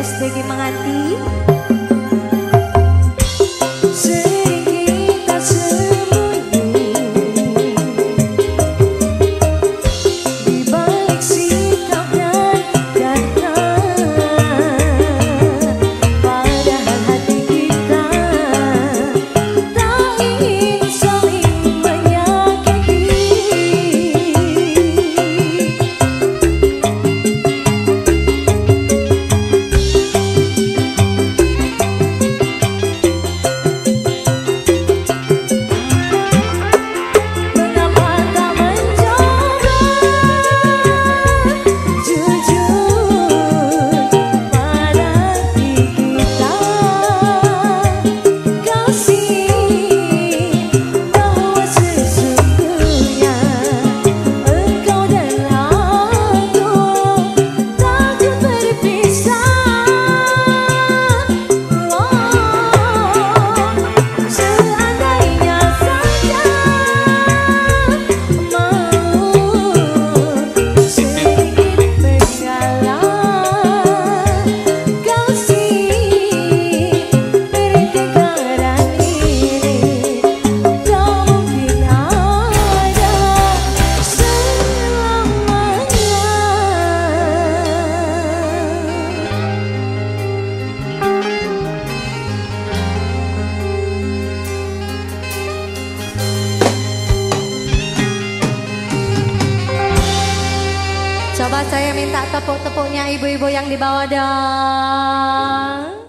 SBG Menganti Saya minta tepuk-tepuknya ibu-ibu yang di bawah dong.